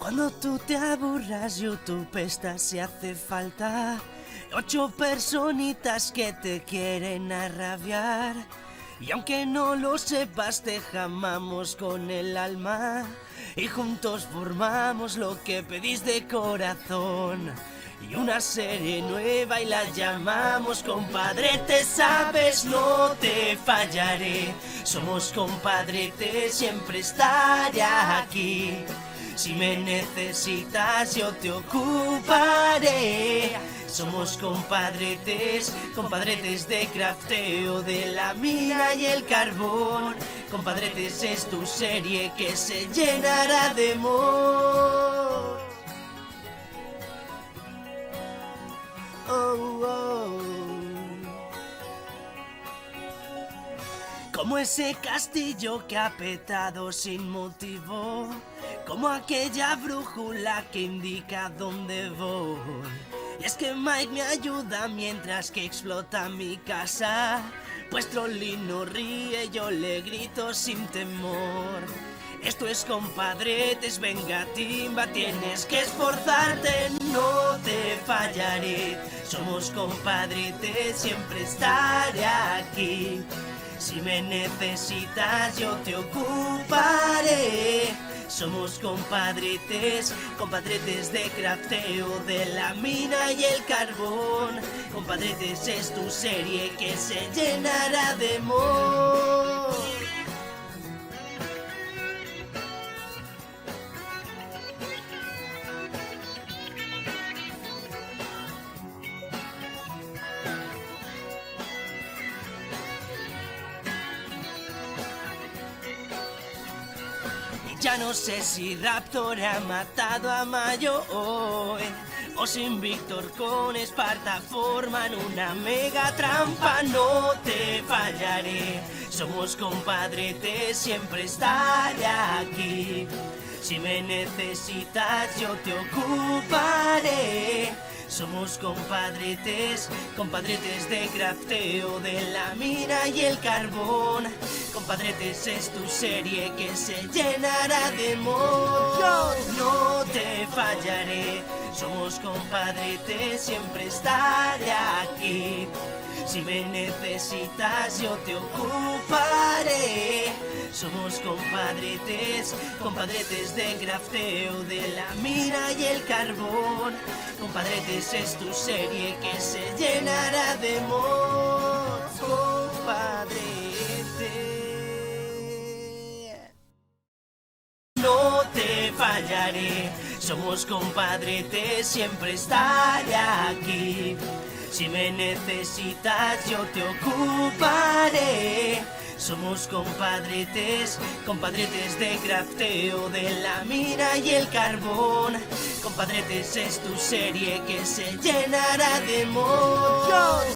Cuando tú te aburras, YouTube está si hace falta. Ocho personitas que te quieren arrabiar. Y aunque no lo sepas, te jamamos con el alma. Y juntos formamos lo que pedís de corazón. Y una serie nueva y la llamamos compadre, te sabes, no te fallaré. Somos compadre, te siempre estaré aquí. Si me necesitas yo te ocuparé. Somos compadretes, compadretes de crafteo de la mina y el carbón. Compadretes es tu serie que se llenará de amor. Oh, oh. Como ese castillo que ha petado sin motivo, como aquella brújula que indica dónde voy. Y es que Mike me ayuda mientras que explota mi casa, pues Trollino ríe, yo le grito sin temor. Esto es compadretes, venga timba, tienes que esforzarte, no te fallaré. Somos compadretes, siempre estaré aquí. Si me necesitas yo te ocuparé. Somos compadretes, compadretes de crafteo de la mina y el carbón. Compadretes es tu serie que se llenará de amor. Ya no sé si Raptor ha matado a Mayo hoy o sin Víctor con Esparta forman una mega trampa. No te fallaré, somos compadretes, siempre estaré aquí. Si me necesitas yo te ocuparé. Somos compadretes, compadretes de crafteo de la mina y el carbón. Compadretes es tu serie que se llenará de amor. No te fallaré, somos compadretes, siempre estaré aquí. Si me necesitas yo te ocuparé. Somos compadretes, compadretes de crafteo de la mina y el carbón. Compadretes es tu serie que se llenará de amor. Compadrete. No te fallaré, somos compadretes, siempre estaré aquí. Si me necesitas yo te ocuparé. Somos compadretes, compadretes de crafteo de la mina y el carbón. Compadretes es tu serie que se llenará de amor.